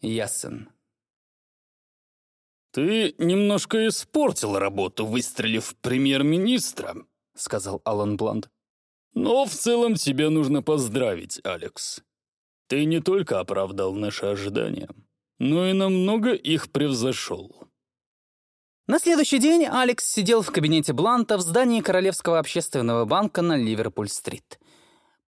Ясен. «Ты немножко испортил работу, выстрелив премьер-министра», — сказал Алан Блант. «Но в целом тебе нужно поздравить, Алекс. Ты не только оправдал наши ожидания, но и намного их превзошел». На следующий день Алекс сидел в кабинете Бланта в здании Королевского общественного банка на Ливерпуль-стрит.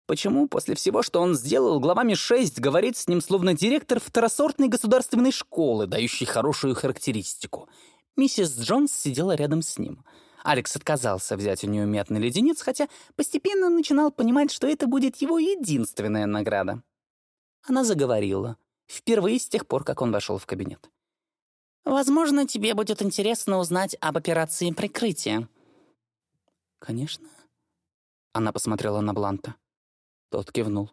Почему после всего, что он сделал, главами 6 говорит с ним словно директор второсортной государственной школы, дающий хорошую характеристику? Миссис Джонс сидела рядом с ним. Алекс отказался взять у нее мятный леденец, хотя постепенно начинал понимать, что это будет его единственная награда. Она заговорила. Впервые с тех пор, как он вошел в кабинет. «Возможно, тебе будет интересно узнать об операции прикрытия». «Конечно». Она посмотрела на Бланта. Тот кивнул.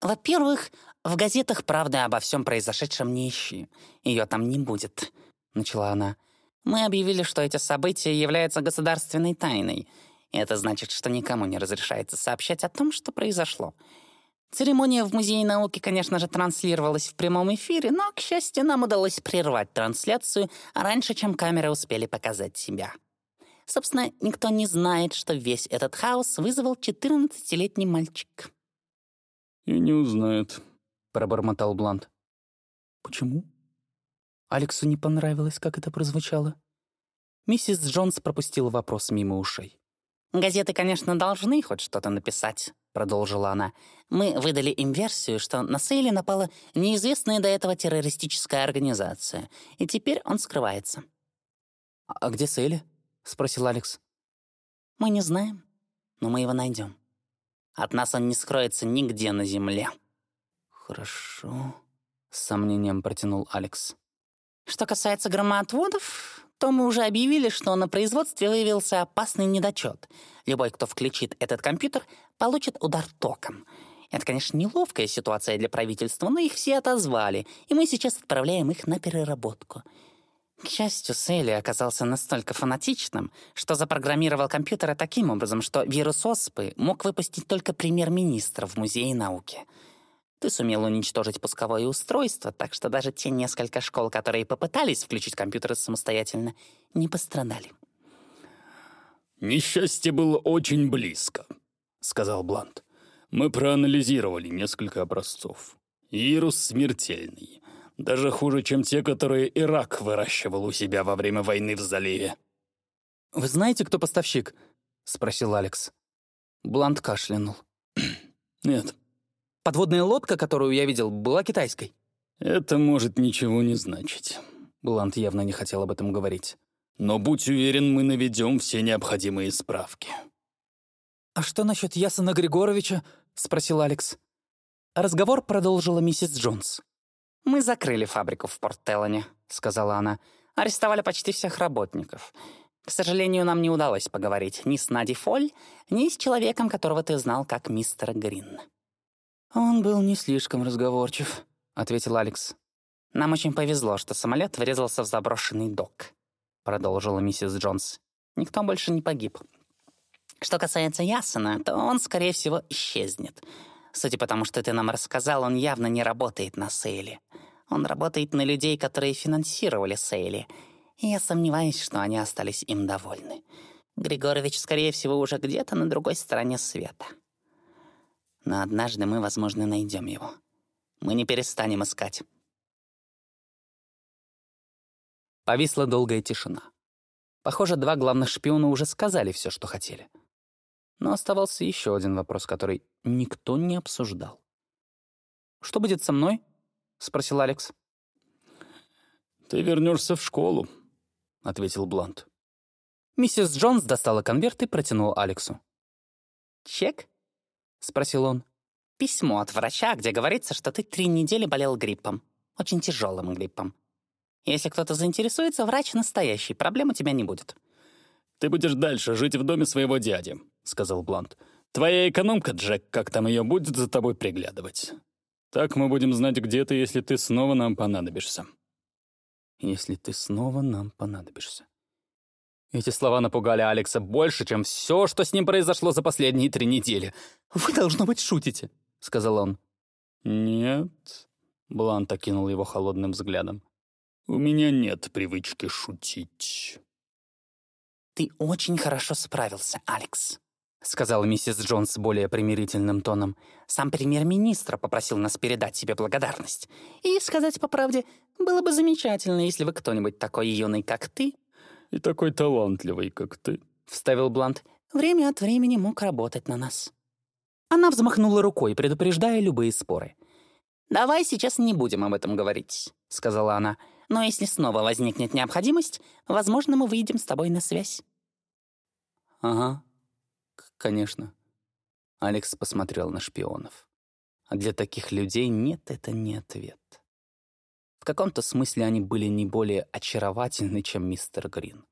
«Во-первых, в газетах правда обо всем произошедшем не ищи. Ее там не будет», — начала она. «Мы объявили, что эти события являются государственной тайной. Это значит, что никому не разрешается сообщать о том, что произошло. Церемония в Музее науки, конечно же, транслировалась в прямом эфире, но, к счастью, нам удалось прервать трансляцию раньше, чем камеры успели показать себя». Собственно, никто не знает, что весь этот хаос вызвал 14-летний мальчик. «И не узнает», — пробормотал Блант. «Почему?» Алексу не понравилось, как это прозвучало. Миссис Джонс пропустила вопрос мимо ушей. «Газеты, конечно, должны хоть что-то написать», — продолжила она. «Мы выдали им версию, что на Сейле напала неизвестная до этого террористическая организация, и теперь он скрывается». «А где Сейли?» — спросил Алекс. «Мы не знаем, но мы его найдем. От нас он не скроется нигде на земле». «Хорошо», — с сомнением протянул Алекс. «Что касается громоотводов, то мы уже объявили, что на производстве выявился опасный недочет. Любой, кто включит этот компьютер, получит удар током. Это, конечно, неловкая ситуация для правительства, но их все отозвали, и мы сейчас отправляем их на переработку. К счастью, Селли оказался настолько фанатичным, что запрограммировал компьютеры таким образом, что вирус оспы мог выпустить только премьер-министр в Музее науки. Ты сумел уничтожить пусковое устройство, так что даже те несколько школ, которые попытались включить компьютеры самостоятельно, не пострадали. «Несчастье было очень близко», — сказал Блант. «Мы проанализировали несколько образцов. Вирус смертельный. Даже хуже, чем те, которые Ирак выращивал у себя во время войны в заливе. «Вы знаете, кто поставщик?» — спросил Алекс. Блант кашлянул. «Нет». «Подводная лодка, которую я видел, была китайской?» «Это может ничего не значить». Блант явно не хотел об этом говорить. «Но будь уверен, мы наведем все необходимые справки». «А что насчет Ясона Григоровича?» — спросил Алекс. Разговор продолжила миссис Джонс. «Мы закрыли фабрику в Порт-Теллоне», — сказала она. «Арестовали почти всех работников. К сожалению, нам не удалось поговорить ни с Нади Фоль, ни с человеком, которого ты знал как мистер Грин». «Он был не слишком разговорчив», — ответил Алекс. «Нам очень повезло, что самолет врезался в заброшенный док», — продолжила миссис Джонс. «Никто больше не погиб. Что касается Ясона, то он, скорее всего, исчезнет. Судя по тому, что ты нам рассказал, он явно не работает на Сейле. Он работает на людей, которые финансировали Сейли. И я сомневаюсь, что они остались им довольны. Григорович, скорее всего, уже где-то на другой стороне света. Но однажды мы, возможно, найдем его. Мы не перестанем искать. Повисла долгая тишина. Похоже, два главных шпиона уже сказали все, что хотели. Но оставался еще один вопрос, который никто не обсуждал. «Что будет со мной?» — спросил Алекс. «Ты вернешься в школу», — ответил Блант. Миссис Джонс достала конверт и протянула Алексу. «Чек?» — спросил он. «Письмо от врача, где говорится, что ты три недели болел гриппом. Очень тяжелым гриппом. Если кто-то заинтересуется, врач настоящий, проблем у тебя не будет». «Ты будешь дальше жить в доме своего дяди», — сказал Блант. «Твоя экономка, Джек, как там ее, будет за тобой приглядывать. Так мы будем знать, где ты, если ты снова нам понадобишься». «Если ты снова нам понадобишься». Эти слова напугали Алекса больше, чем все, что с ним произошло за последние три недели. «Вы, должно быть, шутите», — сказал он. «Нет», Блант окинул его холодным взглядом. «У меня нет привычки шутить». «Ты очень хорошо справился, Алекс», — сказала миссис Джонс более примирительным тоном. «Сам премьер-министр попросил нас передать тебе благодарность. И, сказать по правде, было бы замечательно, если бы кто-нибудь такой юный, как ты...» «И такой талантливый, как ты», — вставил Блант, — «время от времени мог работать на нас». Она взмахнула рукой, предупреждая любые споры. «Давай сейчас не будем об этом говорить», — сказала она. «Но если снова возникнет необходимость, возможно, мы выйдем с тобой на связь». «Ага, конечно». Алекс посмотрел на шпионов. А для таких людей нет — это не ответ. В каком-то смысле они были не более очаровательны, чем мистер Грин.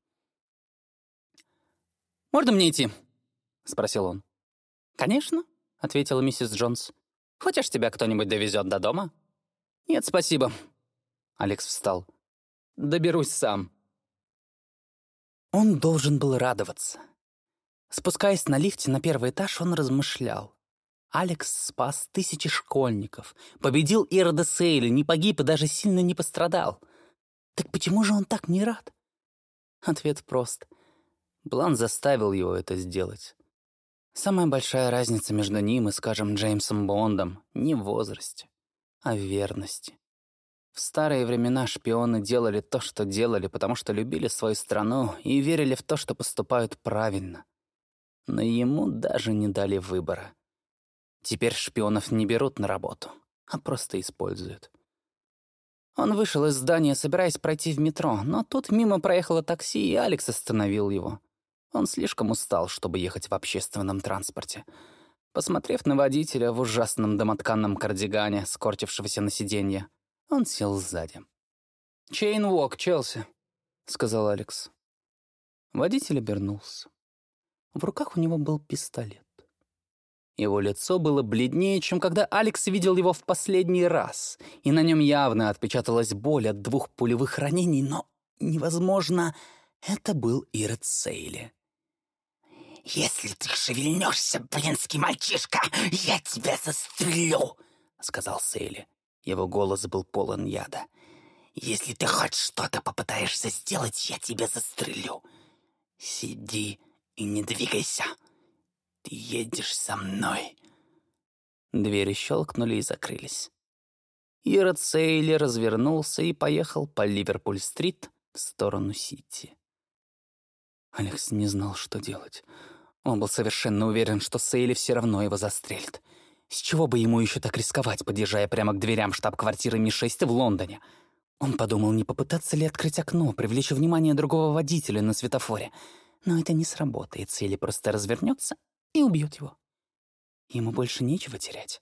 «Можно мне идти?» — спросил он. «Конечно», — ответила миссис Джонс. «Хочешь, тебя кто-нибудь довезет до дома?» «Нет, спасибо». Алекс встал. «Доберусь сам». Он должен был радоваться. Спускаясь на лифте на первый этаж, он размышлял. Алекс спас тысячи школьников, победил Ирода Сейли, не погиб и даже сильно не пострадал. Так почему же он так не рад? Ответ прост. Блан заставил его это сделать. Самая большая разница между ним и, скажем, Джеймсом Бондом не в возрасте, а в верности. В старые времена шпионы делали то, что делали, потому что любили свою страну и верили в то, что поступают правильно. Но ему даже не дали выбора. Теперь шпионов не берут на работу, а просто используют. Он вышел из здания, собираясь пройти в метро, но тут мимо проехало такси, и Алекс остановил его. Он слишком устал, чтобы ехать в общественном транспорте. Посмотрев на водителя в ужасном домотканном кардигане, скорчившегося на сиденье, он сел сзади. «Чейн Уок, Челси», — сказал Алекс. Водитель обернулся. В руках у него был пистолет. Его лицо было бледнее, чем когда Алекс видел его в последний раз, и на нем явно отпечаталась боль от двух пулевых ранений, но невозможно, это был Ирод Сейли. «Если ты шевельнешься, блинский мальчишка, я тебя застрелю!» — сказал Сейли. Его голос был полон яда. «Если ты хоть что-то попытаешься сделать, я тебя застрелю. Сиди и не двигайся. Ты едешь со мной». Двери щелкнули и закрылись. Ирод Сейли развернулся и поехал по Ливерпуль-стрит в сторону Сити. Алекс не знал, что делать. Он был совершенно уверен, что Сейли все равно его застрелит. С чего бы ему еще так рисковать, подъезжая прямо к дверям штаб-квартиры Ми-6 в Лондоне? Он подумал, не попытаться ли открыть окно, привлечь внимание другого водителя на светофоре. Но это не сработает, Сейли просто развернется и убьет его. Ему больше нечего терять.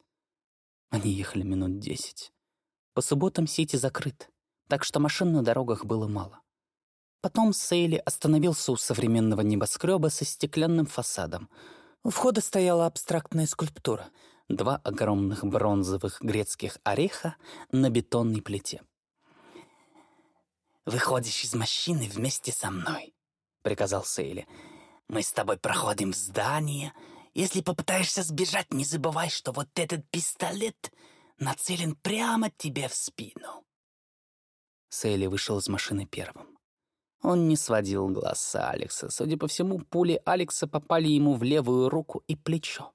Они ехали минут десять. По субботам Сити закрыт, так что машин на дорогах было мало. Потом Сейли остановился у современного небоскреба со стеклянным фасадом. У входа стояла абстрактная скульптура — два огромных бронзовых грецких ореха на бетонной плите. «Выходишь из машины вместе со мной», — приказал Сейли. «Мы с тобой проходим в здание. Если попытаешься сбежать, не забывай, что вот этот пистолет нацелен прямо тебе в спину». Сейли вышел из машины первым. Он не сводил глаз с Алекса. Судя по всему, пули Алекса попали ему в левую руку и плечо.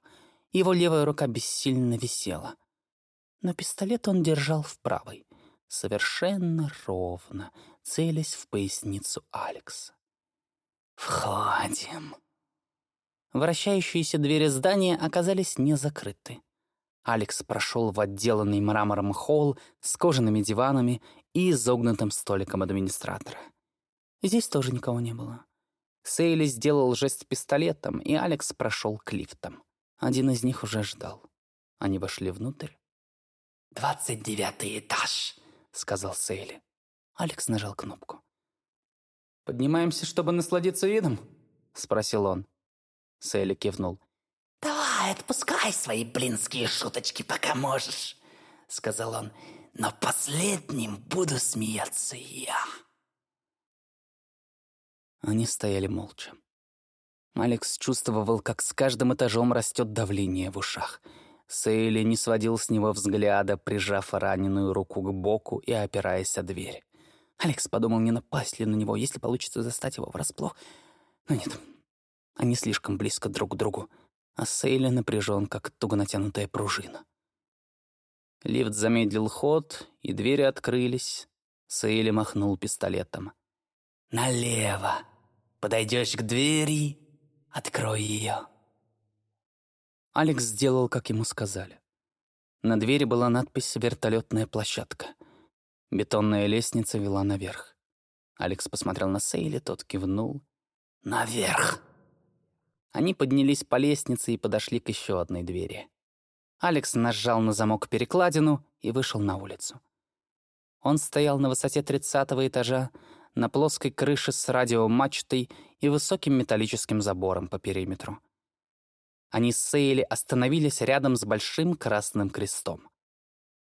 Его левая рука бессильно висела. Но пистолет он держал в правой, совершенно ровно, целясь в поясницу Алекса. «Входим». Вращающиеся двери здания оказались не закрыты. Алекс прошел в отделанный мрамором холл с кожаными диванами и изогнутым столиком администратора. Здесь тоже никого не было. Сейли сделал жест пистолетом, и Алекс прошел к лифтам. Один из них уже ждал. Они вошли внутрь. «Двадцать девятый этаж», — сказал Сейли. Алекс нажал кнопку. «Поднимаемся, чтобы насладиться видом?» — спросил он. Сейли кивнул. «Давай, отпускай свои блинские шуточки, пока можешь», — сказал он. «Но последним буду смеяться я». Они стояли молча. Алекс чувствовал, как с каждым этажом растет давление в ушах. Сейли не сводил с него взгляда, прижав раненую руку к боку и опираясь о дверь. Алекс подумал, не напасть ли на него, если получится застать его врасплох. Но нет, они слишком близко друг к другу, а Сейли напряжен, как туго натянутая пружина. Лифт замедлил ход, и двери открылись. Сейли махнул пистолетом. «Налево. Подойдешь к двери, открой ее». Алекс сделал, как ему сказали. На двери была надпись «Вертолетная площадка». Бетонная лестница вела наверх. Алекс посмотрел на Сейли, тот кивнул. «Наверх!» Они поднялись по лестнице и подошли к еще одной двери. Алекс нажал на замок перекладину и вышел на улицу. Он стоял на высоте тридцатого этажа, на плоской крыше с радиомачтой и высоким металлическим забором по периметру. Они с Сейли остановились рядом с большим красным крестом.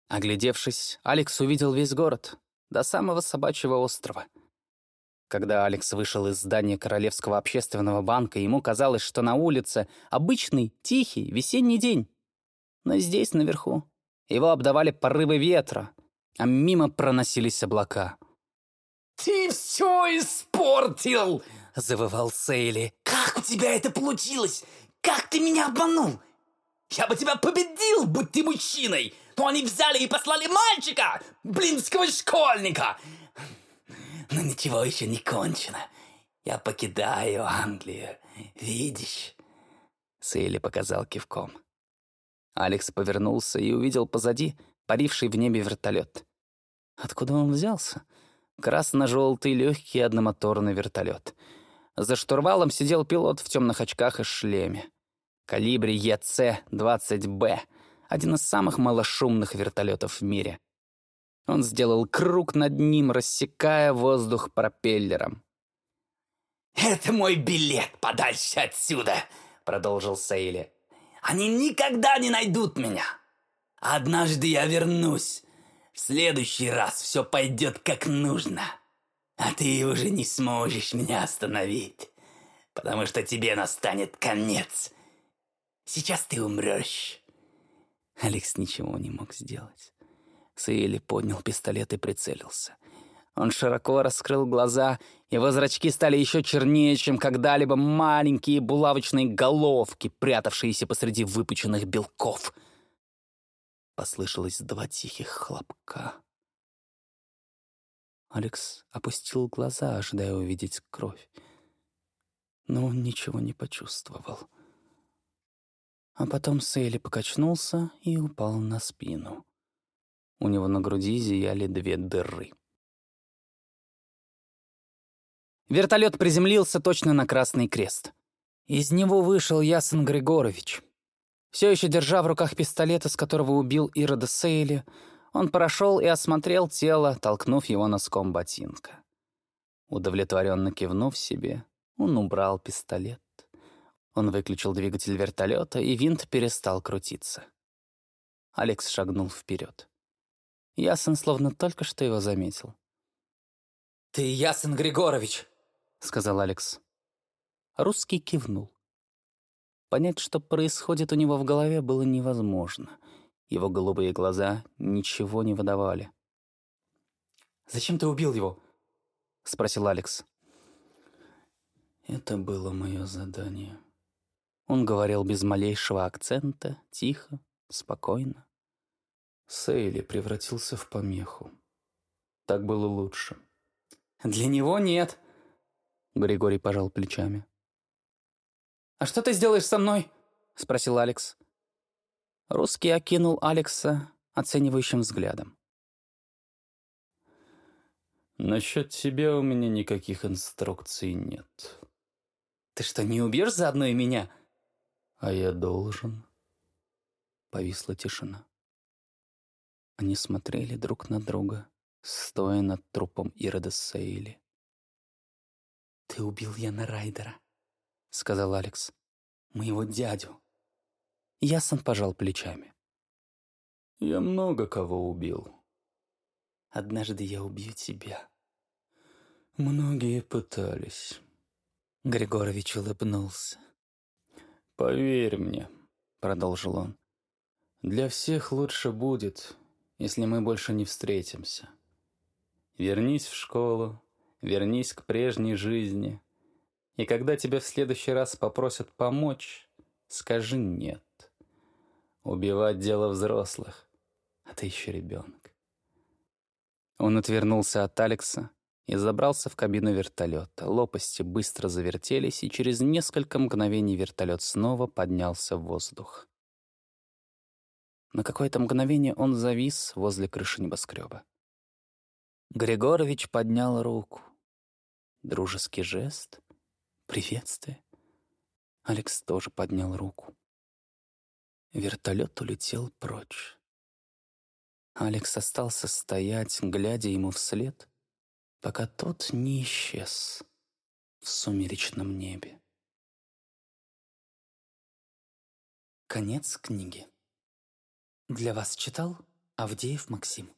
Оглядевшись, Алекс увидел весь город, до самого собачьего острова. Когда Алекс вышел из здания Королевского общественного банка, ему казалось, что на улице обычный, тихий, весенний день. Но здесь, наверху, его обдавали порывы ветра, а мимо проносились облака. «Ты все испортил!» — завывал Сейли. «Как у тебя это получилось? Как ты меня обманул? Я бы тебя победил, будь ты мужчиной, но они взяли и послали мальчика, блинского школьника. Но ничего еще не кончено. Я покидаю Англию, видишь?» Сейли показал кивком. Алекс повернулся и увидел позади паривший в небе вертолет. Откуда он взялся? Красно-желтый легкий одномоторный вертолет. За штурвалом сидел пилот в темных очках и шлеме. Калибри ЕЦ-20Б, один из самых малошумных вертолетов в мире. Он сделал круг над ним, рассекая воздух пропеллером. «Это мой билет подальше отсюда», — продолжил Сейли. «Они никогда не найдут меня. Однажды я вернусь. В следующий раз все пойдет как нужно. А ты уже не сможешь меня остановить, потому что тебе настанет конец. Сейчас ты умрешь». Алекс ничего не мог сделать. Сейли поднял пистолет и прицелился. Он широко раскрыл глаза, его зрачки стали еще чернее, чем когда-либо маленькие булавочные головки, прятавшиеся посреди выпученных белков. Послышалось два тихих хлопка. Алекс опустил глаза, ожидая увидеть кровь. Но он ничего не почувствовал. А потом Сейли покачнулся и упал на спину. У него на груди зияли две дыры. Вертолет приземлился точно на Красный Крест. Из него вышел Ясен Григорович. Все еще держа в руках пистолет, из которого убил Ирода Сейли, он прошел и осмотрел тело, толкнув его носком ботинка. Удовлетворенно кивнув себе, он убрал пистолет. Он выключил двигатель вертолета, и винт перестал крутиться. Алекс шагнул вперед. Ясен словно только что его заметил. «Ты Ясен Григорович!» — сказал Алекс. Русский кивнул. Понять, что происходит у него в голове, было невозможно. Его голубые глаза ничего не выдавали. «Зачем ты убил его?» — спросил Алекс. «Это было мое задание», он говорил без малейшего акцента, тихо, спокойно. Сейли превратился в помеху. Так было лучше. «Для него нет», — Григорий пожал плечами. «А что ты сделаешь со мной?» — спросил Алекс. Русский окинул Алекса оценивающим взглядом. «Насчет тебя у меня никаких инструкций нет». «Ты что, не убьешь заодно и меня?» «А я должен». Повисла тишина. Они смотрели друг на друга, стоя над трупом Ирода Сейли. «Ты убил Яна Райдера», — сказал Алекс. «Моего дядю». Ясон пожал плечами. «Я много кого убил». «Однажды я убью тебя». «Многие пытались». Григорович улыбнулся. «Поверь мне», — продолжил он, Для всех лучше будет, если мы больше не встретимся. Вернись в школу, вернись к прежней жизни. И когда тебя в следующий раз попросят помочь, скажи «нет». Убивать дело взрослых, а ты еще ребенок. Он отвернулся от Алекса и забрался в кабину вертолета. Лопасти быстро завертелись, и через несколько мгновений вертолет снова поднялся в воздух. На какое-то мгновение он завис возле крыши небоскреба. Григорович поднял руку. Дружеский жест, приветствие. Алекс тоже поднял руку. Вертолет улетел прочь. Алекс остался стоять, глядя ему вслед, пока тот не исчез в сумеречном небе. Конец книги. Для вас читал Авдеев Максим.